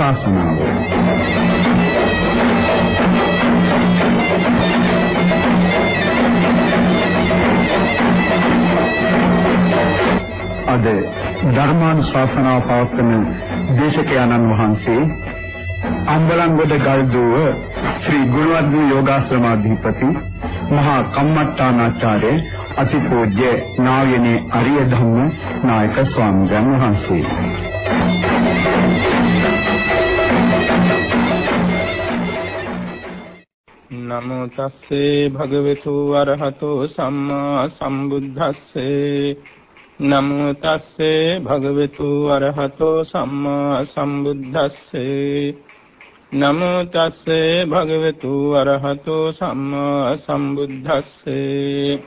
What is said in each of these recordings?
ධර්මානුශාසනාව අද ධර්මානුශාසනාව පවත්වන දේශකයන්න් වහන්සේ අම්බලන්ගොඩ ගල්දුව ශ්‍රී ගුණවර්ධන යෝගාශ්‍රමාධිපති මහා කම්මට්ටානාචාර්ය අතිපූජ්‍ය නායනේ අරිය ධම්ම නායක ස්වාමීන් වහන්සේ. නමෝ තස්සේ භගවතු වරහතෝ සම්මා සම්බුද්දස්සේ. නමෝ තස්සේ භගවතු වරහතෝ සම්මා සම්බුද්දස්සේ. නමෝ තස්සේ භගවතු වරහතෝ සම්මා සම්බුද්දස්සේ.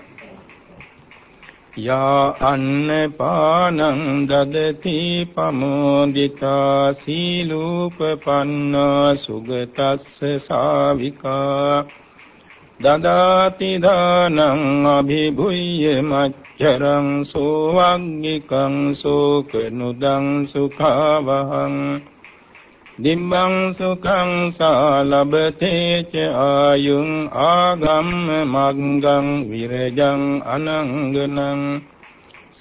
යා අන්නපානං දදති පමෝදිතා සීලූපපන්න සුගතස්ස සාවිකා. දදාති දානං අභිභුය්‍ය මච්චරං සෝවග්ගිකං සෝකනුදං සුඛවහං දිම්බං සුඛං සාලබතේ ච ආයුං ආගම්ම මග්ගං විරජං අනංගනං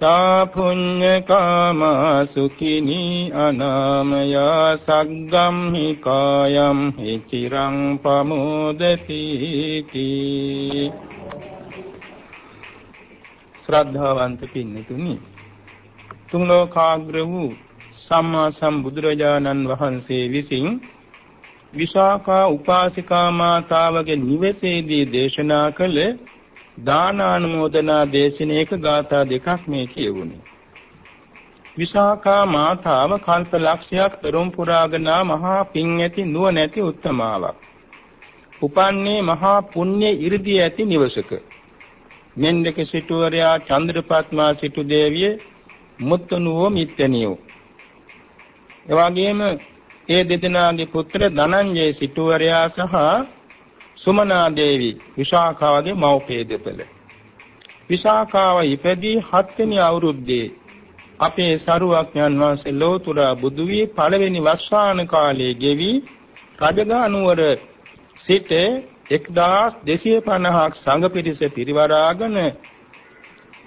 සාපුඤ්ඤ කාමා සුඛිනී අනාමයා සග්ගම් හි කායම් හි චිරං පමෝදති කී. ශ්‍රද්ධාවන්ත පින්නතුනි තුන් ලෝකාග්‍ර වූ සම්මා සම්බුදුරජාණන් වහන්සේ විසින් විශාඛා උපාසිකා මාතාවගේ නිවසේදී දේශනා කළ දානානුමෝදනා දේශනයක ගාථා දෙකක් මේ කියවුණේ. විශාඛා මාතාව කල්ප ලක්ෂයක් පෙරම් පුරාගෙන මහා පින් ඇති නුවණැති උත්තමාවක්. උපන්නේ මහා පුණ්‍ය 이르දී ඇති නිවසක. මෙන්දක සිටුවරයා චන්ද්‍රපත්මා සිටු දේවිය මුත්තනුවෝ මිත්තනියෝ එවාගෙම ඒ දෙදෙනාගේ පුත්‍ර ධනංජය සිටුවරයා සහ සුමනා දේවි විශාඛාවගේ මව්පිය දෙපළ. විශාඛාව ඉපදී 7 වෙනි අවුරුද්දේ අපේ සරුවක්ඥන් වහන්සේ ලෝතුරා බුදු වී පළවෙනි වස්සාන කාලයේ ගෙවි රජගහ නුවර සිට 1250ක් සංඝ පිරිස පිරිවරාගෙන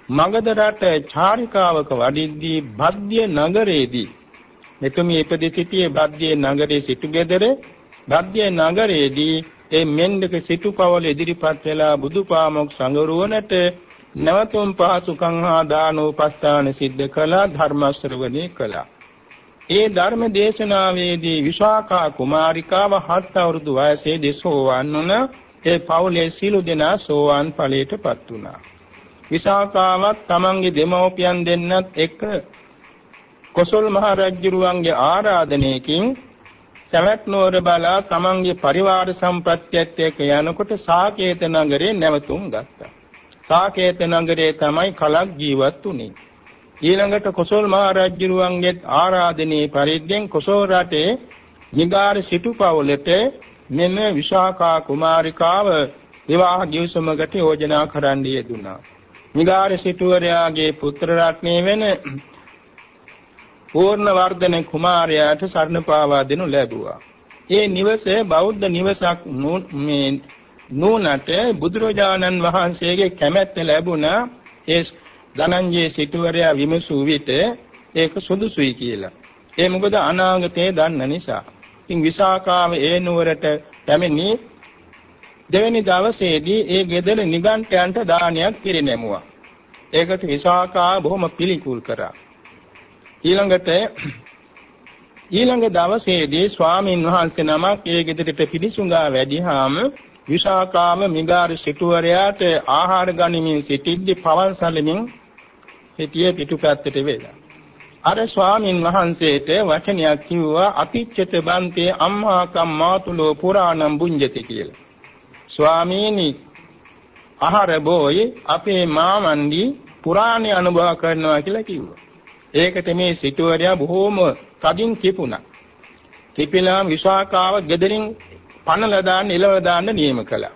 මගධ රට චාරිකාවක වඩිද්දී බද්‍ය නගරයේදී මෙතුමිය ඉපදී සිටියේ බද්දේ නගරයේ සිටු ගෙදර බද්දේ නගරයේදී ඒ මෙන්දක සිටු පවල ඉදිරිපත් වෙලා බුදුපාමොක් සංගරුවනට නැවතුම් පහසුකම් හා දානෝපස්ථාන සිද්ධ කළා ධර්ම ශ්‍රවණේ කළා. ඒ ධර්ම දේශනාවේදී විශාඛා කුමාරිකාව හත් අවුරුදු වයසේදී සෝවන් වුණ ඒ පවුලේ සීළු දෙනා සෝවාන් ඵලයටපත් වුණා. විශාඛාවත් තමන්ගේ දෙමව්පියන් දෙන්නත් එක්ක කොසල් මහ රජුරුවන්ගේ ආරාධනයකින් සවැත් නුවර බලා තමන්ගේ පරිවාර සම්ප්‍රත්‍යයත් එක්ක යනකොට සාකේත නගරේ නැවතුම් ගත්තා. සාකේත නගරේ තමයි කලක් ජීවත් වුනේ. ඊළඟට කොසල් මහ රජුරුවන්ගේ ආරාධනයේ පරිද්දෙන් කොසල් රටේ නිගාර සිටුපවලට මෙම විශාඛා කුමාරිකාව විවාහ ගිවිසුමකට යෝජනා කරන්න යෙදුනා. නිගාර සිටුවරයාගේ පුත්‍ර රත්නයේ වෙන පූර්ණ වර්ධන කුමාරයාට සරණ පාවා දෙනු ලැබුවා. ඒ නිවස බෞද්ධ නිවසක් මේ නූනට බුදුරජාණන් වහන්සේගේ කැමැත්ත ලැබුණා ඒ ධනංජය සිටුවරයා විමසූ විට ඒක සුදුසුයි කියලා. ඒ මොකද අනාගතයේ දන්න නිසා. ඉතින් විසාකාව ඒ නුවරට පැමිණි දෙවැනි දවසේදී ඒ ගෙදර නිගණ්ඨයන්ට දානයක් පිරිනැමුවා. ඒකට විසාකා බොහොම පිළිකුල් කරා. ඊළඟට ඊළඟ දවසේදී ස්වාමීන් වහන්සේ නමක් ඒ ගෙදරට පිළිසුඟා වැඩිහාම විශාකාම මිගාර සිටුවරයාට ආහාර ගනිමින් සිටිද්දී පවන් සැලමින් හිටියේ පිටුපැත්තට වෙලා. අර ස්වාමීන් වහන්සේට වචනයක් කිව්වා අතිච්ඡත බන්තේ අම්මා කම්මාතුලෝ පුරාණම් බුඤ්ජති කියලා. ස්වාමීනි ආහාර බොයි අපේ මාමන්දි පුරාණේ අනුභව කරනවා කියලා කිව්වා. ඒකට මේ සිටුවරයා බොහෝම තදින් කිපුණා. කිපිලා විශාකාව gederin පනලා දාන්න ඉලව දාන්න නියම කළා.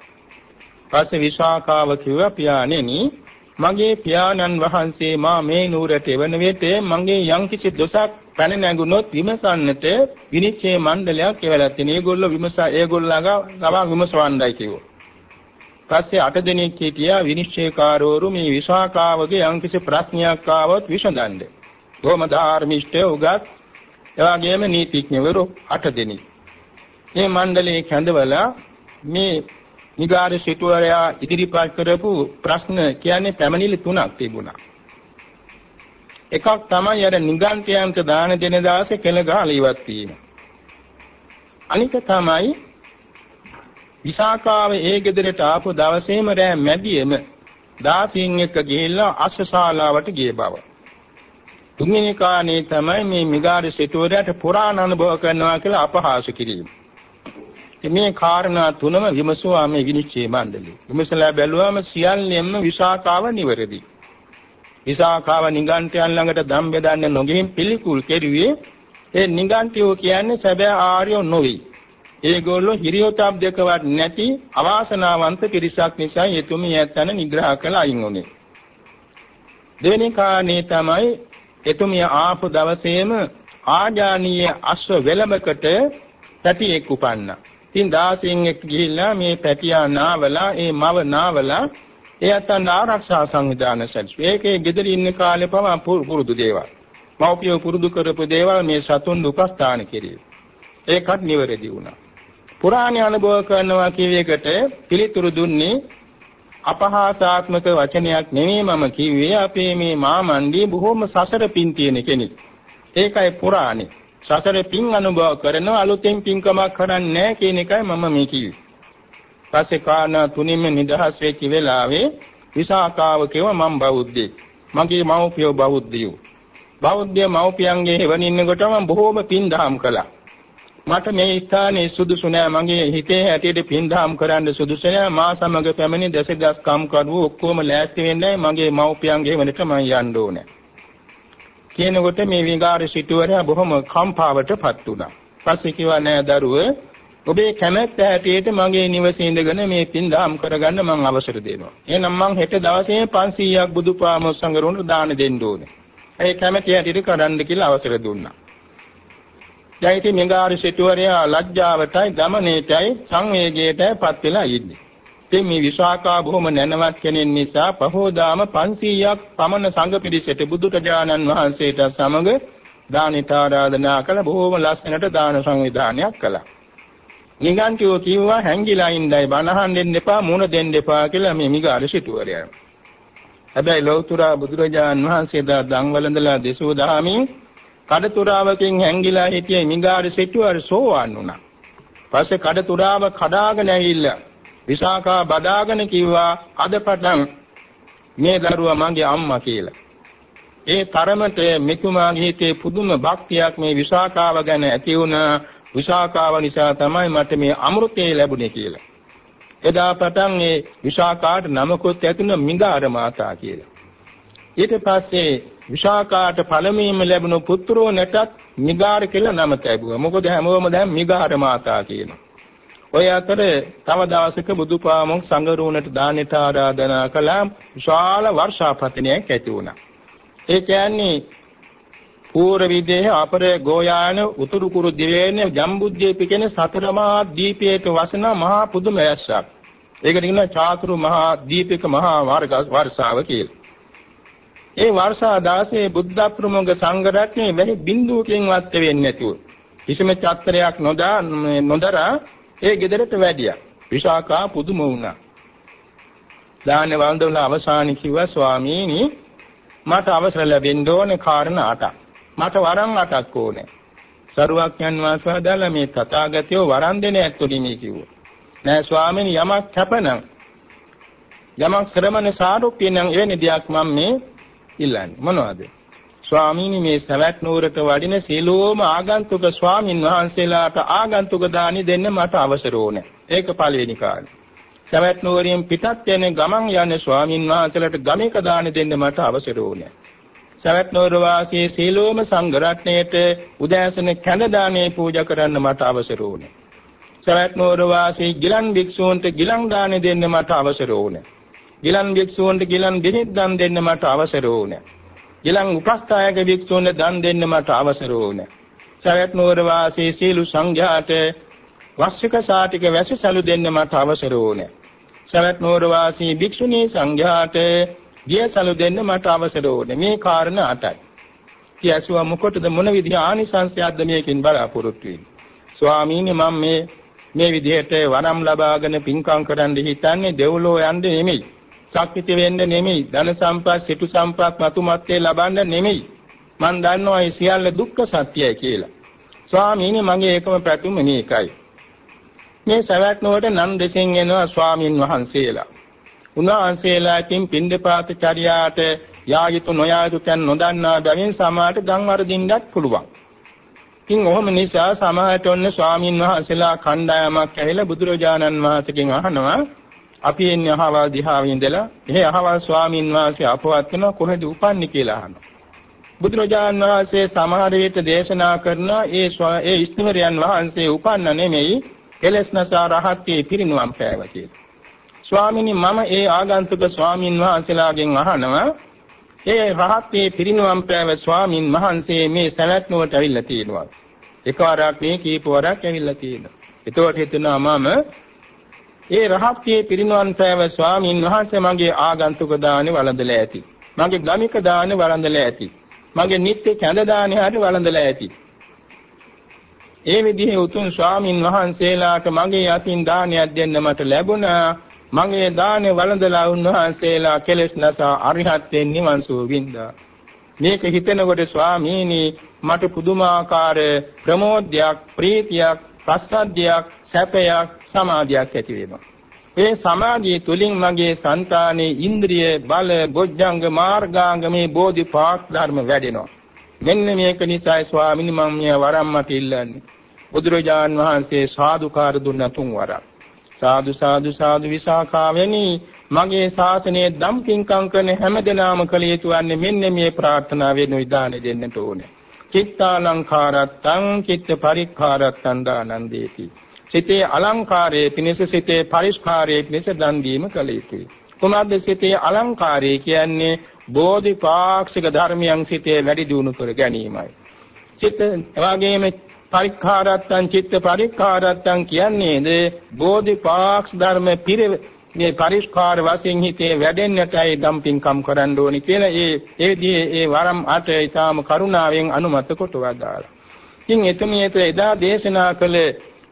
පස්සේ විශාකාව කිව්වා පියාණෙනි මගේ පියාණන් වහන්සේ මා මේ නුවරට එවන විට මගේ යම්කිසි දොසක් පැන නැගුණොත් විමසන්නට විනිශ්චය මණ්ඩලයක් එවලා තියෙන. ඒගොල්ලෝ විමසා ඒගොල්ලන්ගේ ගමන් විමසවන්නයි කිව්වා. පස්සේ අට දෙනෙක් හිටියා විනිශ්චයකාරවරු මේ විසාකාවගේ යම්කිසි ප්‍රශ්නයක් ආවොත් විසඳන්න. බොහොම ධාර්මිෂ්ඨ උගත් එවාගෙම නීතිඥවරු අට දෙනෙක්. මේ මණ්ඩලයේ කැඳවලා මේ නිගාර සිටුවරයා ඉදිරිපත් කරපු ප්‍රශ්න කියන්නේ පැමිණිලි තුනක් තිබුණා. එකක් තමයි අර නිගන්ඨයන්ට දාන දෙන දාසේ කෙල ගහලා ඉවත් වීම. අනික තමයි විසාකාව ඒ ගෙදරට ආපු දවසේම රෑ මැදියේම දාසීන් එක්ක ගිහිල්ලා අස්සශාලාවට ගිය බව. තුන්වෙනි කාණේ තමයි මේ මිගාර සිටුවරයාට පුරාණ අනුභව කරනවා කියලා අපහාස කිරීම. මේ කාරණා තුනම විමසුවා මේ විනිශ්චය මණ්ඩලය. විමසලා බැලුවාම සියල්ලෙන්ම විසාකාව නිවැරදි. විසාකාව නිගන්ඨයන් ළඟට දම් බෙදන්න නොගින් පිළිකුල් කෙරුවේ ඒ නිගන්ඨයෝ කියන්නේ සැබෑ ආර්යෝ නොවේ. ඒගොල්ලෝ හිරියොතප් දෙකවත් නැති අවාසනාවන්ත පිරිසක් නිසා එතුමිය ඇත්තන නිග්‍රහ කළ අයින් උනේ. දෙවෙනි කාරණේ තමයි එතුමිය ආපු දවසේම ආජානීය අශ්ව වෙලමකට පැටියෙක් උපන්නා. ඉතින් 16න් එක්ක ගිහිල්ලා මේ පැටියා නාවලා ඒ මව නාවලා ඒ අතන ආරක්ෂා සංවිධාන සැලසුවා. ඒකේ ගෙදර ඉන්න කාලේ පවා පුරුදු දේවල්. මව්පියෝ පුරුදු කරපු දේවල් මේ සතුන් උපස්ථාන කෙරේ. ඒකත් නිවැරදි වුණා. පුරාණ අනුභව කරනවා කියව එකට පිළිතුරු දුන්නේ අපහාසාත්මක වචනයක් නෙමෙයි මම කිව්වේ අපේ මේ මාමණ්ඩි බොහොම සසර පින් තියෙන කෙනෙක්. ඒකයි පුරාණේ. සසර පින් අනුභව කරන අලුතෙන් පින්කමක් කරන්නේ නැහැ කියන එකයි මම මේ කිව්වේ. පස්සේ කාරණා තුනින්ම නිදහස් වෙච්ච වෙලාවේ විසාකාව කියව මම බෞද්ධයෙක්. මගේ මව්පියෝ බෞද්ධයෝ. බෞද්ධ මව්පියන්ගේ හැවණින්නකොට මම බොහෝම පින් දහම් කළා. මට මේ ස්ථානයේ සුදුසු නෑ. මගේ හිතේ හැටියට පින්දහම් කරන්න සුදුසු නෑ. මා සමග පැමිණි දසදස් කම් කරුවෝ ඔක්කොම ලෑස්ති වෙන්නේ මගේ මව්පියන්ගේ වෙනට මම යන්න ඕනේ. කියනකොට මේ විගාර සිටුවරයා බොහොම කම්පාවටපත් වුණා. පස්සේ කිව්වා නෑ දරුව ඔබේ කැමැත්ත හැටියට මගේ නිවසේ ඉඳගෙන මේ පින්දහම් කරගන්න මම අවසර දෙනවා. එහෙනම් මං හෙට දවසේ 500ක් බුදුපාම සංගරුවන්ට දාන දෙන්න ඕනේ. ඒ කැමැති හැටියට කරන්න කියලා අවසර දුන්නා. දැන් ඉතින් මෙගාර සිටුවරයා ලැජ්ජාවටයි ගමනේටයි සංවේගයටයි පත් වෙලා ඉන්නේ. ඉතින් මේ විශාකා බොහොම නැනවත් කෙනෙක් නිසා පහෝදාම 500ක් පමණ සංඝ පිරිසට බුදුරජාණන් වහන්සේට සමග දානිත ආරාධනා කළ බොහොම ලස්සනට දාන සංවිධානයක් කළා. නිගන්තියෝ කිව්වා හැංගිලා ඉඳයි බණහන් දෙන්න එපා මුණ දෙන්න එපා කියලා මේ මිගාර සිටුවරයා. හැබැයි ලෞතර බුදුරජාණන් වහන්සේ දා දන් වළඳලා දෙසූ දහමින් කඩතුරාවකින් හැංගිලා හිටියේ මිගාර සිටුවර සෝවන් වුණා. පස්සේ කඩතුරාව කඩාගෙන ඇවිල්ලා විසාකා බදාගෙන කිව්වා අද පටන් මේ දරුවා මගේ අම්මා කියලා. ඒ තරමට මෙතුමාගේ හිතේ පුදුම භක්තියක් මේ විසාකාව ගැන ඇති වුණ විසාකාව නිසා තමයි මට මේ අමෘතය ලැබුණේ කියලා. එදා පටන් මේ විසාකාට නමකුත් ඇතුණ මිගාර මාතා කියලා. ඊට පස්සේ විශාකාට පළමුවෙන්ම ලැබුණු පුත්‍රෝ නැටත් මිගාර කියලා නම ලැබුවා. මොකද හැමෝම දැන් මිගාර මාතා කියනවා. ඔය අතර තව දවසක බුදුපාමොක් සංගරුවනට දානෙට ආරාධනා කළා විශාල වර්ෂාපතනයක් ඇති වුණා. ඒ කියන්නේ පූර්ව විදේහ අපර ගෝයාන උතුරු කුරු දිවයින ජම්බුද්දීප කියන සතරමා දීපයක වසන මහා පුදුම රැස්සක්. ඒකට කියනවා චාතුරු මහා දීපික මහා වර්ෂාව කියලා. ඒ වර්ෂා 16 බුද්ධ ප්‍රමුඛ සංඝ රත්නේ වැහි බිඳුවකින්වත් වෙන්නේ නැතුව කිසිම චත්‍රයක් නොදා නොදරා ඒ ගෙදරට වැඩියා. විශාකා පුදුම වුණා. දාන වන්දන අවසානයේ කිව්වා ස්වාමීනි මට අවසර ලැබෙන්න ඕනේ කාරණා අටක්. මට වරන් අටක් ඕනේ. සරුවක්යන් වාසව දාලා මේ තථාගතයෝ වරන් දෙන ඇත්තොනි මේ කිව්වා. නෑ ස්වාමීනි යමක් කැපනම් යමක් ශ්‍රමණ සාරුප්‍ය නම් එවැනි දෙයක් මම මේ ඉල්ලන්නේ මොනවද? ස්වාමීනි මේ සවැත් නුවරට වඩින සීලෝම ආගන්තුක ස්වාමින් වහන්සේලාට ආගන්තුක දානි දෙන්න මට අවසර ඕනේ. ඒක පළවෙනි කාරණේ. සවැත් නුවරින් පිටත් යන ගමන් යන ස්වාමින් වහන්සේලාට ගමේක දානි දෙන්න මට අවසර ඕනේ. සවැත් නුවර වාසී සීලෝම සංඝ රත්නයේට උදෑසන කැඳ දානේ පූජා කරන්න මට අවසර ඕනේ. සවැත් නුවර වාසී ගිලන් භික්ෂූන්ට ගිලන් දානි දෙන්න මට අවසර ඕනේ. ගිලන් භික්ෂූන්ට ගිලන් දෙනෙක් දන් දෙන්න මට අවසර ඕනේ. ගිලන් උපස්ථායක භික්ෂූන්ට දන් දෙන්න මට අවසර ඕනේ. සවැත් නුවර වාසී සීලු සංඝයාට වස්සික සාටික වැසිසලු දෙන්න මට අවසර ඕනේ. සවැත් නුවර වාසී භික්ෂුණී සංඝයාට ගියසලු දෙන්න මට අවසර ඕනේ. මේ කාරණා අටයි. කියසුවා මොකටද මොන විදිහ ආනිසංසයක්ද මේකෙන් බලාපොරොත්තු වෙන්නේ? ස්වාමීනි මම මේ මේ විදිහට වරම් ලබාගෙන පින්කම් කරන්න හිතන්නේ දෙව්ලෝ යන්න නෙමෙයි. ශක්තිති වෙන්න නෙමෙයි. ධන සම්පත්, සිටු සම්පත්, මතුමත්යේ ලබන්න නෙමෙයි. මන් දන්නවා ඒ සියල්ල දුක්ඛ සත්‍යයි කියලා. ස්වාමීනි මගේ එකම පැතුම මේකයි. මේ සවැත් නුවරට නම් දෙසින් එනවා ස්වාමින් වහන්සේලා. උන්වහන්සේලාකින් පින්දපාත චර්යාට යායුතු නොයායුතු තැන් නොදන්නා බැවින් සමාහට ගම් වර්ධින්නත් පුළුවන්. ඉතින් ඔහොම නිසා සමාහයට ඔන්න ස්වාමින් වහන්සේලා කණ්ඩායමක් ඇවිල්ලා බුදුරජාණන් වහන්සේගෙන් අහනවා අපි එන්නේ අහවල් දිහාවේ ඉඳලා එහේ අහවල් ස්වාමින් වහන්සේ අපවත් වෙන කොහෙද උපන්නේ කියලා අහනවා. බුදුරජාණන් වහන්සේ සමහර විට දේශනා කරන ඒ ඒ ඉස්තිමරයන් වහන්සේ උපන්න නෙමෙයි කෙලස්නසා රහත්යේ පිරිනුවම් පෑව කියලා. ස්වාමිනී මම ඒ ආගන්තුක ස්වාමින් වහන්සේලාගෙන් අහනවා ඒ රහත්යේ පිරිනුවම් පෑව ස්වාමින් වහන්සේ මේ සවැත් නුවරට ඇවිල්ලා තියෙනවා. එකවරක් මේ කීප වරක් ඇවිල්ලා තියෙනවා. එතකොට හිතනවා මම ඒ රහත්යේ පිරිනුවම් පෑව ස්වාමින් වහන්සේ මගේ ආගන්තුක දානේ වළඳලා ඇති. මගේ ගමික දානේ වළඳලා ඇති. මගේ නිත්‍ය කැඳ දානේ හරි වළඳලා ඇති. ඒ විදිහේ උතුම් ස්වාමින් වහන්සේලාට මගේ අතින් දානයක් දෙන්න මට ලැබුණා. මගේ දානේ වළඳලා උන්වහන්සේලා කෙලෙස් නැසා අරිහත්යෙන් නිවන් සුව වින්දා. මේක හිතනකොට ස්වාමීනි මට පුදුමාකාර ප්‍රමෝදයක් ප්‍රීතියක් ප්‍රසද්ධියක් සැපයක් සමාධියක් ඇති වෙනවා. ඒ සමාධිය තුලින් මගේ సంతානයේ ඉන්ද්‍රිය බල බොජ්ජංග මාර්ගාංග මේ බෝධිපාක් ධර්ම වැඩෙනවා. මෙන්න මේක නිසායි ස්වාමීනි මම මේ වරම් මට ඉල්ලන්නේ. බුදුරජාන් වහන්සේ සාදුකාර දුන්න තුන් වරක්. සාදු සාදු සාදු විසාකාවෙනි මගේ ශාසනයේ ධම් පින්කම් කරන හැමදෙනාම කළ යුතු වන්නේ මෙන්න මේ ප්‍රාර්ථනාවෙන් විධානය දෙන්නට ඕනේ. චිත්තාලංකාරත්තං චිත්ත පරික්ඛාරත්තං දානන්දේති. සිතේ අලංකාරයේ පිණිස සිතේ පරිස්කාරයේ පිණිස දන් දීම කළ යුතුයි. කුමද්ද සිතේ අලංකාරය කියන්නේ බෝධිපාක්ෂික ධර්මයන් සිතේ වැඩි දියුණු කර ගැනීමයි. චිත්ත එවාගෙම පරික්ඛාරත්තං චිත්ත පරික්ඛාරත්තං කියන්නේද බෝධිපාක්ෂ ධර්ම පිරෙ මේ පරිස්කාර වශයෙන් හිතේ වැඩෙන්නටයි දම්පින්කම් කරන්න ඕනි කියලා ඒ ඒ විදිහේ ඒ වරම් අට ඊටාම කරුණාවෙන් අනුමත කොට වදාළා. ඉතින් එතුමියට එදා දේශනා කළ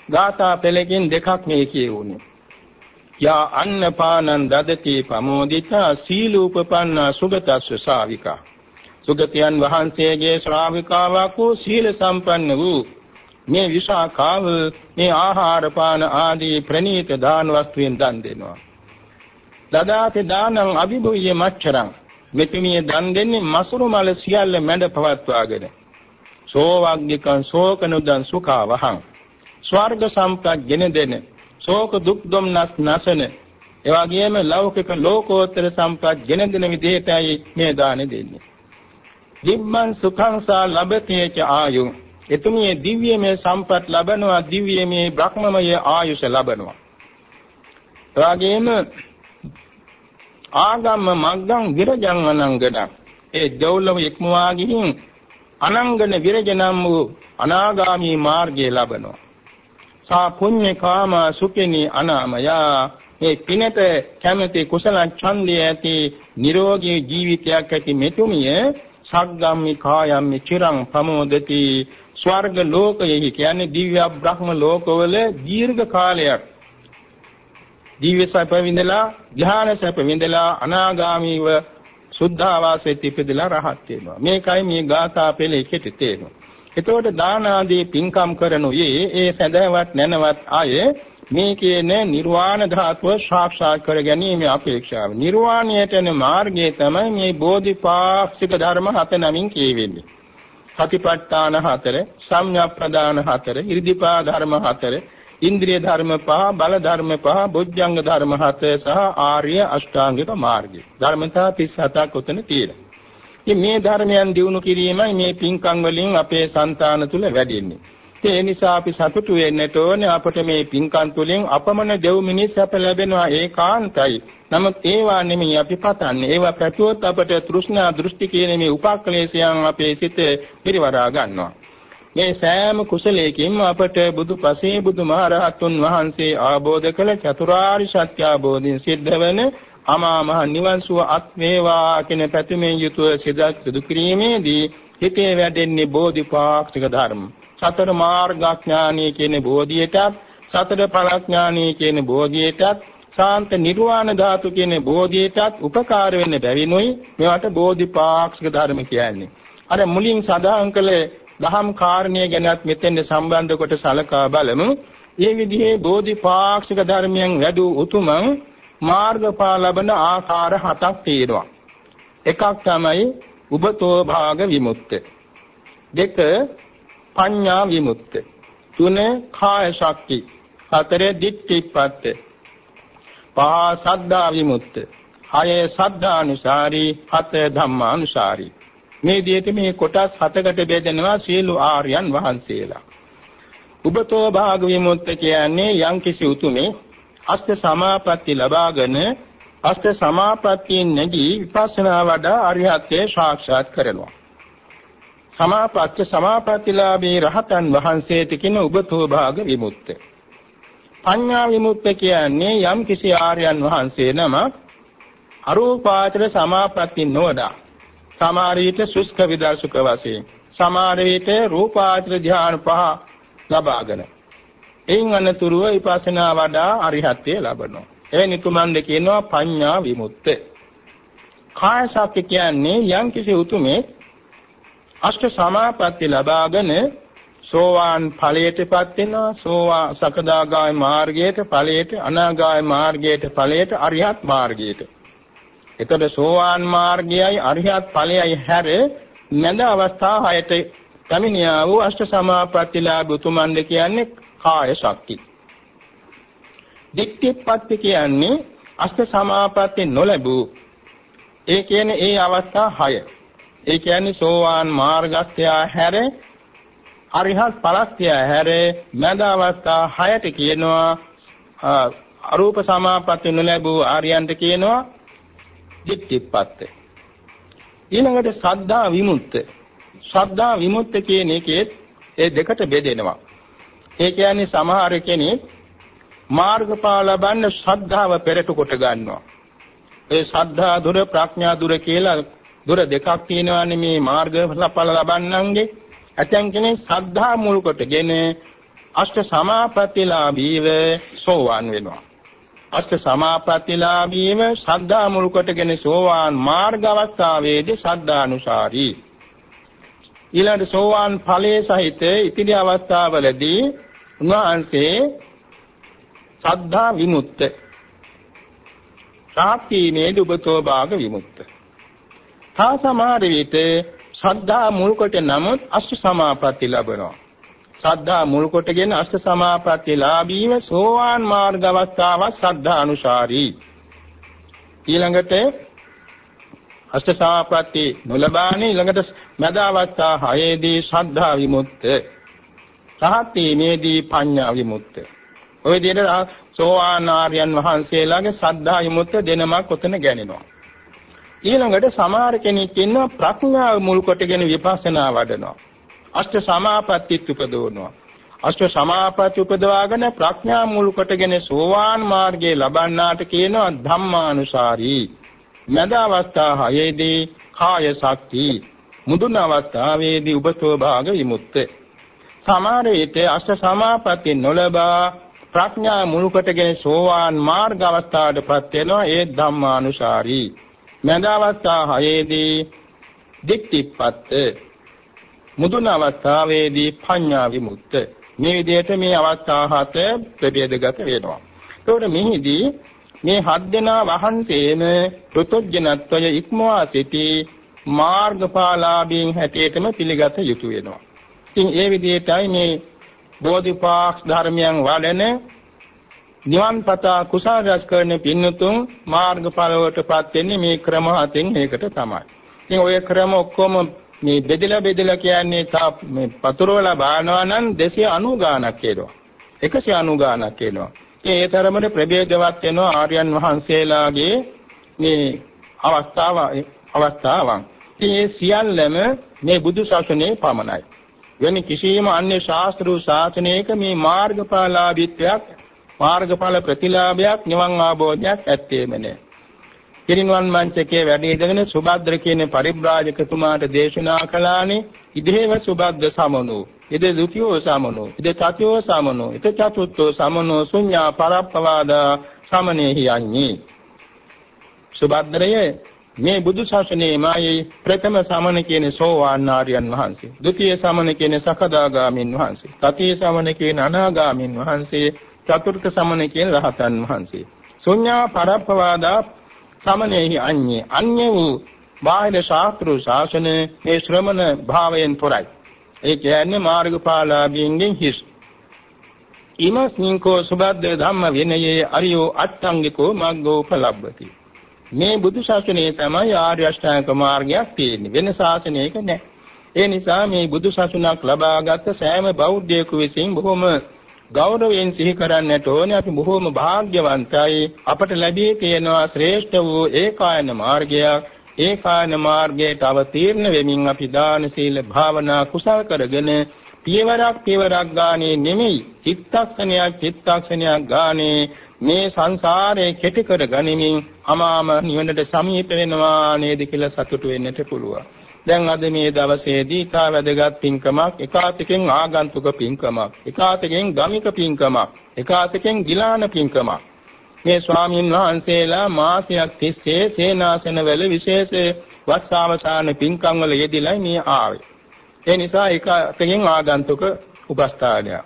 ගාථා පෙළකින් දෙකක් මේ කියවුනේ. යා අන්නපානං දදති පමෝදිතා සීලූපපන්න සුගතස්ස ශාවිකා. සුගතයන් වහන්සේගේ ශ්‍රාවිකාවක් වූ සීල සම්පන්න වූ මේ විසාකාව මේ ආහාර පාන ආදී ප්‍රණීත දාන වස්තුවෙන් දන් දෙනවා. දදාති දානං අභිභුය මච්චරං. මෙතුමිය දන් දෙන්නේ මසුරු මල සියල්ල මැඩ පවත්වාගෙන. සෝවග්නිකං සෝකනුදං සුඛවහං. ස්වර්ග සම්පත් ගෙන දෙන ශෝක දුක් දුම්නස් නැසන. එවාගෙම ලෞකික ලෝකෝත්තර සම්පත් ගෙන දෙන විදිහටයි මේ දාන දෙන්නේ. දිබ්බං සුඛං සා ලබතේච ආයු. එතුමිය දිව්‍යමය සම්පත් ලබනවා දිව්‍යමය බ්‍රහ්මමය ආයුෂ ලබනවා. එවාගෙම ආගම්ම මග්ගං විරජං අනංගණං ඒ දෙව්ලොව ඉක්මවා ගිහින් අනංගන විරජනම් වූ අනාගාමී මාර්ගය ලබනවා. සා පුඤ්ඤ කාම සුඛිනී අනාමයා. මේ පිනට කැමැති කුසල ඡන්දය ඇති නිරෝගී ජීවිතයක් ඇති මෙතුමිය සග්ගම්මි කායම්මි චිරං ප්‍රමෝදති. ස්වර්ග ලෝකයෙහි කියන්නේ දිව්‍ය බ්‍රහ්ම ලෝකවල දීර්ඝ කාලයක් දිව්‍ය සැප විඳලා ධ්‍යාන සැප විඳලා අනාගාමීව සුද්ධාවාසෙත් ඉපදලා රහත් වෙනවා මේකයි මේ ගාථා පෙළේ කෙටි තේරුම එතකොට දාන ආදී පින්කම් කරනුයේ ඒ සැදැහැවත් නැනවත් අය මේ කියන නිර්වාණ ධාතුව සාක්ෂාත් කර ගැනීම අපේක්ෂාව. නිර්වාණයට යන මාර්ගය තමයි මේ බෝධිපාක්ෂික ධර්ම හත නමින් කියවෙන්නේ. සතිපට්ඨාන හතර, සම්‍යක් ප්‍රදාන හතර, ඉරිදිපා ධර්ම හතර, ඉන්ද්‍රිය ධර්ම පහ, බල ධර්ම පහ, බොජ්ජංග ධර්ම හත සහ ආර්ය අෂ්ටාංගික මාර්ගය. ධර්මතා 37ක් උතන තියෙනවා. ඉතින් මේ ධර්මයන් දිනු කිරීමයි මේ පින්කම් වලින් අපේ సంతාන තුල වැඩෙන්නේ. ඒ නිසා අපි සතුටු වෙන්නට ඕනේ අපට මේ පින්කම් තුලින් අපමණ දෙව් මිනිස් අප ලැබෙනවා ඒකාන්තයි. නමුත් ඒවා නෙමෙයි අපි පතන්නේ. ඒවා පැතුවොත් අපට තෘෂ්ණා දෘෂ්ටි කියන මේ උපක්ලේශයන් අපේ සිතේ පිරිවරා ගන්නවා. මේ සෑම කුසලයකින්ම අපට බුදු පසේ බුදුමහරහතුන් වහන්සේ ආબોධ කළ චතුරාර්ය සත්‍ය අවබෝධයෙන් සිද්ධ වෙන අමා මහ නිවන් සුව අත් වේවා කියන පැතුමෙන් යුතුව සිදක් සිදු කිරීමේදී හිතේ වැඩෙන්නේ බෝධිපාක්ෂික ධර්ම. සතර මාර්ගඥානීය කියන බෝධියටත් සතර ඵලඥානීය කියන බෝධියටත් ශාන්ත නිර්වාණ ධාතු කියන බෝධියටත් උපකාර වෙන්න බැවිනුයි මේවට බෝධිපාක්ෂික ධර්ම කියන්නේ. අර මුලින් සඳහන් කළ දහම් කාරණිය ගැනත් මෙතෙන් සම්බන්ධ කොට සලකා බලමු. මේ විදිහේ බෝධිපාක්ෂික ධර්මයන් වැඩි උතුමන් මාර්ගඵල ලබන ආකාර හතක් තියෙනවා. එකක් තමයි උබතෝ භාග විමුක්ත. දෙක පඤ්ඤා විමුක්ත. තුන කාය ශක්ති. හතර දිට්ඨිපත්ත. පහ සද්ධා විමුක්ත. හය සද්ධානුසාරී හත ධම්මානුසාරී. මේ විදිහට මේ කොටස් හතකට බෙදෙනවා සියලු ආර්යයන් වහන්සේලා. උබතෝ භාග විමුක්ත කියන්නේ යම්කිසි උතුමේ අෂ්ට සමාපatti ලබාගෙන අෂ්ට සමාපත්තියෙන් නැගී විපස්සනා වඩා අරිහත්ත්වයේ සාක්ෂාත් කරනවා. සමාපත්‍ය සමාපත්තිලාභී රහතන් වහන්සේට කියන උබතෝ භාග විමුක්ත. පඤ්ඤා විමුක්ත කියන්නේ යම් කිසි ආර්යයන් වහන්සේ නමක් අරූපාචර සමාපatti නොවදා සමහර විට සුස්ක විදර්ශක වශයෙන් සමහර විට රූපාචර ධ්‍යාන පහ ලබාගෙන එයින් අනතුරුව විපස්සනා වඩා අරිහත්ත්වය ලබනවා. ඒ නිතුමන් දෙ කියනවා පඤ්ඤා විමුක්ත. කාය සත්‍ය කියන්නේ යම් කිසි උතුමේ අෂ්ට සමාපatti ලබාගෙන සෝවාන් ඵලයටපත් වෙනවා සෝවා සකදාගාමී මාර්ගයට ඵලයට අනාගාමී මාර්ගයට ඵලයට අරිහත් මාර්ගයට එතකොට සෝවාන් මාර්ගයයි අරිහත් ඵලයයි හැර නැද අවස්ථා හයට පැමිණියා වූ අෂ්ට සමාපත්තිලාභ උතුමන්ද කියන්නේ කාය ශක්ති. දික්කප්පත්ති කියන්නේ අෂ්ට සමාපatti නොලැබූ ඒ කියන්නේ ඒ අවස්ථා 6. ඒ කියන්නේ සෝවාන් මාර්ගස්ත්‍ය හැර අරිහත් ඵලස්ත්‍ය හැර මඳ අවස්ථා 6ට කියනවා අරූප සමාපatti නොලැබූ ආර්යයන්ට කියනවා දික්කප්පත්ති. ඊළඟට සද්ධා විමුක්ත. සද්ධා විමුක්ත කියන එකේ ඒ දෙකට බෙදෙනවා. ඒ කියන්නේ සමහර කෙනෙක් මාර්ගඵල ලබන්න ශ්‍රද්ධාව පෙරට කොට ගන්නවා. ඒ ශ්‍රද්ධා දුර ප්‍රඥා දුර කියලා දුර දෙකක් තියෙනවානේ මේ මාර්ගඵල ලබන්නන්ගේ. ඇතැම් කෙනෙක් ශ්‍රද්ධා මුල් කොටගෙන අෂ්ට සමාපත්තිලාභීව සෝවාන් වෙනවා. අෂ්ට සමාපත්තිලාභීව ශ්‍රද්ධා මුල් කොටගෙන සෝවාන් මාර්ග අවස්ථාවේදී ශ්‍රද්ධානුසාරී. ඊළඟ සෝවාන් ඵලයේ සහිත ඉතිරි අවස්ථාවලදී උන්වහන්සේ සද්ධා විමුක්ත සාක්ෂීමේ දුබතෝ භාග විමුක්ත. තා සමහර විට සද්ධා මුල් කොට නමුත් අෂ්ට සමාපatti ලැබෙනවා. සද්ධා මුල් කොටගෙන අෂ්ට සමාපatti ලාභීව සෝවාන් මාර්ග අවස්ථාව සද්ධා අනුසාරී ඊළඟට අෂ්ට සමාපatti නොලබානේ ඊළඟට මද අවස්ථා හයේදී ශ්‍රද්ධා විමුක්ත රහත් වීමේදී පඤ්ඤා විමුක්ත. ඔය විදිහට සෝවාන් ආර්යයන් වහන්සේලාගේ සද්ධා විමුක්ත දෙනමක් උතන ගැනෙනවා. ඊළඟට සමහර කෙනෙක් ඉන්නවා ප්‍රඥාව මුල් කොටගෙන විපස්සනා වඩනවා. අෂ්ට සමාපත්තිත් උපදවනවා. අෂ්ට සමාපatti උපදවාගෙන ප්‍රඥා මුල් කොටගෙන සෝවාන් මාර්ගයේ ලබන්නාට කියනවා ධම්මානුසාරී. මද අවස්ථා හයේදී කාය ශක්ති මුදුන අවස්ථාවේදී උපතෝ භාග විමුක්තේ සමහර විට අෂ්ට සමාපatti නොලබා ප්‍රඥා මුල් කොටගෙන සෝවාන් මාර්ග අවස්ථාවටපත් වෙනවා ඒ ධම්මානුසාරී. මඳ අවස්ථා හයේදී දික්තිප්පත් මුදුන අවස්ථාවේදී පඤ්ඤා විමුක්ත. මේ විදිහට මේ අවස්ථා හත ප්‍රභේදගත වෙනවා. ඒතකොට මෙහිදී මේ හත් දෙනා වහන්සේම පෘතුජනත්වය ඉක්මවා සිටි මාර්ගඵලාභීන් හැටියටම පිළිගත යුතු වෙනවා. ඉතින් ඒ විදිහටයි මේ බෝධිපාක්ෂ ධර්මයන් වඩන නිවන් පතා කුසල රැස් කරන පින්නතුන් මාර්ගඵල වලටපත් වෙන්නේ මේ ක්‍රම හතෙන් එකකට තමයි. ඉතින් ওই ක්‍රම ඔක්කොම මේ බෙදලා බෙදලා කියන්නේ තා මේ පතුරවල බානවා නම් 290 ගාණක් එනවා 190 ගාණක් එනවා ඒ තරමට ප්‍රභේදවත් වෙනවා ආර්යයන් වහන්සේලාගේ මේ අවස්ථාව අවස්ථාවන්. මේ සියල්ලම මේ බුදු සසුනේ පමණයි. වෙන කිසියම් අන්‍ය ශාස්ත්‍රීය ශාසනයක මේ මාර්ගඵලාභීත්වයක් මාර්ගඵල ප්‍රතිලාභයක් නිවන් ආબોධයක් ඇත්තේම නැහැ. කිරින්වන් මංචකයේ වැඩ ඉඳගෙන සුභද්‍ර කියන පරිබ්‍රාජකතුමාට දේශනා කළානේ ඉදේව සුභද්ද සමනෝ ඉද ဒ ුතියෝ සමනෝ ඉද තතියෝ සමනෝ ඉත චතුත්ථෝ සමනෝ ශුඤ්ඤා පරප්පවාදා සමනේහි යඤ්ඤේ සුභද්‍රයේ මේ බුදු ශාසනයේ මායේ ප්‍රථම සමන කියන සෝවාන් ආර්යයන් වහන්සේ ဒုတိ ය සමන කියන සකදාගාමින් වහන්සේ තතිය සමන කියන අනාගාමින් වහන්සේ චතුර්ථ සමන කියන රහතන් වහන්සේ ශුඤ්ඤා පරප්පවාදා සමනේහි අඤ්ඤේ. අඤ්ඤ වූ බාහිර ශාස්ත්‍ර ශාසන මේ ශ්‍රමණ භාවයෙන් තොරයි. ඒ කියන්නේ මාර්ගඵලාභියන්ගෙන් හිස්. ීමස්නින්කෝ සුබද්ද ධම්ම විනයේ අරියෝ අට්ඨංගිකෝ මග්ගෝ උපලබ්ධති මේ බුදු ශාසනයේ තමයි ආර්ය අෂ්ටාංග මාර්ගයක් තියෙන්නේ. වෙන ශාසනයක නැහැ. ඒ නිසා මේ බුදු සසුනක් ලබාගත් සෑම බෞද්ධයෙකු විසින් බොහොම ගෞරවයෙන් සිහි කරන්නට ඕනේ අපි බොහෝම වාග්යවන්තයි අපට ලැබී තියෙනවා ශ්‍රේෂ්ඨ වූ ඒකායන මාර්ගයක්. ඒකායන මාර්ගයට අවතීර්ණ වෙමින් අපි දාන සීල භාවනා කුසල් කරගෙන පියවරක් පියවරක් ගානේ නෙමෙයි චිත්තක්ෂණයක් චිත්තක්ෂණයක් ගානේ මේ සංසාරේ කෙටි කර ගනිමින් අමාම නිවනට සමීප වෙනවා නේද කියලා සතුටු වෙන්නට පුළුවන්. දැන් අද මේ දවසේදී තා වැදගත් පින්කමක් එකාතකින් ආගන්තුක පින්කමක් එකාතකින් ගමික පින්කමක් එකාතකින් ගිලාන පින්කමක් මේ ස්වාමීන් වහන්සේලා මාසයක් තිස්සේ සේනාසනවල විශේෂ වස්සාවසාන පින්කම් වල යෙදිලා මේ ආවේ ඒ නිසා එකාතකින් ආගන්තුක උපස්ථානයක්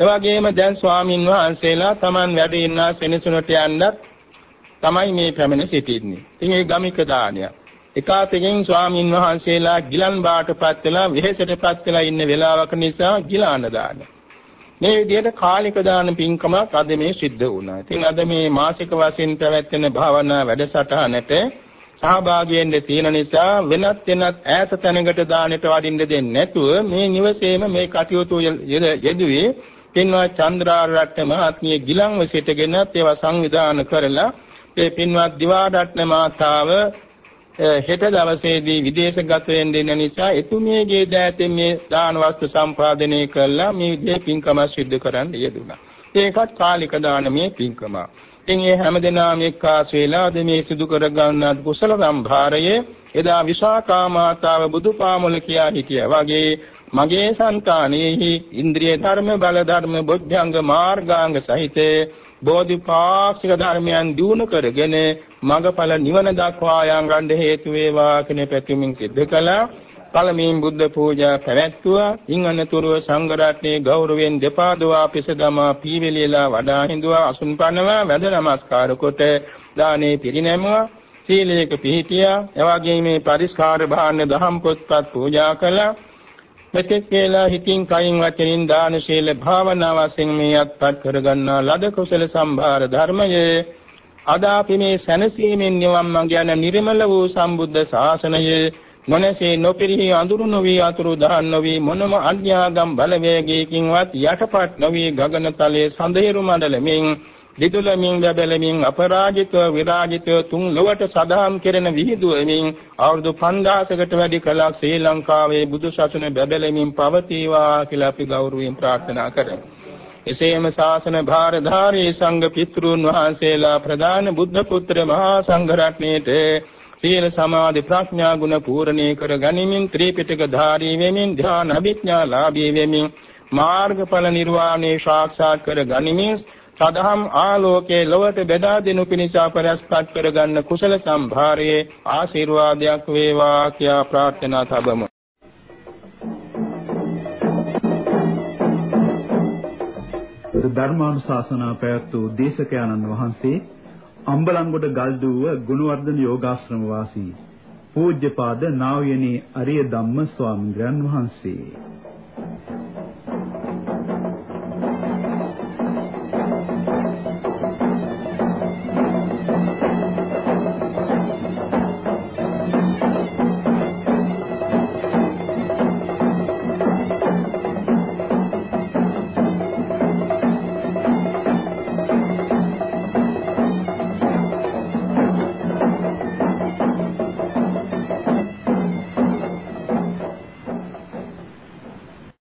එවැගේම දැන් ස්වාමින් වහන්සේලා Taman වැඩ ඉන්න සෙනසුනට යන්නත් තමයි මේ පැමිණ සිටින්නේ. ඉතින් ඒ ගමික දානයක්. එකාතකින් ස්වාමින් වහන්සේලා ගිලන් බාටපත් වෙලා වෙහෙසටපත් වෙලා ඉන්න වෙලාවක නිසා ගිලාන දාන. මේ විදිහට කාලික දාන පින්කමක් අද මේ සිද්ධ වුණා. ඉතින් අද මේ මාසික වශයෙන් පැවැත්වෙන භාවනා වැඩසටහනට සහභාගී වෙන්න තියෙන නිසා වෙනත් වෙනත් ඈත තැනකට දානෙට වඩින්න දෙන්නේ නැතුව මේ නිවසේම මේ කටයුතු යෙදුවේ පින්වත් චන්ද්‍රාරත්න මහත්මිය ගිලන්ව සිටගෙන ඒවා සංවිධානය කරලා ඒ පින්වත් දිවාරත්න මාතාව හෙට දවසේදී විදේශගත වෙන්න දෙන නිසා එතුමියගේ දෑතෙන් මේ දාන වස්තු සම්පාදනය කළා මේ විදිහේ පින්කම සිදු කරන්න යෙදුණා. ඒකත් කාලික දානමේ පින්කම. ඉතින් මේ හැමදෙනාම එක්කාස් වේලාද මේ සිදු කර ගන්නා කුසල සම්භාරයේ එදා විශාකා මාතාව බුදුපාමුල කියා හිටියා වගේ මගේ సంతානෙහි ඉන්ද්‍රිය ධර්ම බල ධර්ම බොද්ධංග මාර්ගාංග සහිතේ බෝධිපාක්ෂික ධර්මයන් දිනු කරගෙන මඟඵල නිවන දක්වා යංගන්න හේතු වේවා කියන පැතුමින් සිද්ධ කළා. පළමුවෙන් බුද්ධ පූජා පැවැත්වුවා. ඉන් අනතුරුව සංඝ රත්නයේ ගෞරවයෙන් දෙපා දොවා පිසදමා පීවෙලියලා වඩා හිඳුවා අසුන් පනවා වැඳ නමස්කාර කොට දානේ පිරිනැමුවා. සීලයක පිහිටියා. එවාගෙම මේ පරිස්කාර භාණ්ඩ දහම් පොත්පත් පූජා කළා. මෙතෙක් වේලා හිතින් කයින් වචනින් දාන ශීල භාවනා වශයෙන් මේ අත්පත් කරගන්නා ලද කුසල සම්භාර ධර්මයේ. අද අපි මේ සැනසීමෙන් නිවන් මඟ යන නිර්මල වූ සම්බුද්ධ ශාසනයේ මොනසේ නොපිරිහි අඳුරු නොවි අතුරු දහන් නොවි මොනම අඥාගම් බලවේගයකින්වත් යටපත් නොවි ගගනතලයේ සඳහිරු මණ්ඩලමින් දිදුලමින් බබලමින් අපරාජිතව විරාජිතව තුන් ලොවට සදාම් කෙරෙන විහිදුවමින් අවුරුදු 5000කට වැඩි කලක් ශ්‍රී ලංකාවේ බුදු සසුන බබලමින් පවතිවා කියලා අපි ගෞරවයෙන් ප්‍රාර්ථනා කරමු. එසේම ශාසන භාරධාරී සංඝ පිතෘන් වහන්සේලා ප්‍රධාන බුද්ධ පුත්‍ර මහා සංඝ රත්නයේට සීල සමාධි ප්‍රඥා ගුණ පූර්ණේ කර ගනිමින් ත්‍රිපිටක ධාරී වෙමින් ධ්‍යාන අභිඥා ලාභී වෙමින් මාර්ගඵල නිර්වාණය සාක්ෂාත් කර ගනිමින් සදහම් ආලෝකයේ ලොවට බෙදා දෙනු පිණිස අපරස්පත් කරගන්න කුසල සම්භාරයේ ආශිර්වාදයක් වේවා කියා ප්‍රාර්ථනා තබමු. ධර්මානුශාසනා පැවැත් වූ දේශකයන්න් වහන්සේ අම්බලන්ගොඩ ගල්දුව ගුණවර්ධන යෝගාශ්‍රම වාසී පූජ්‍යපාද නා වූ යනි අරිය ධම්ම ස්වාමීන් වහන්සේ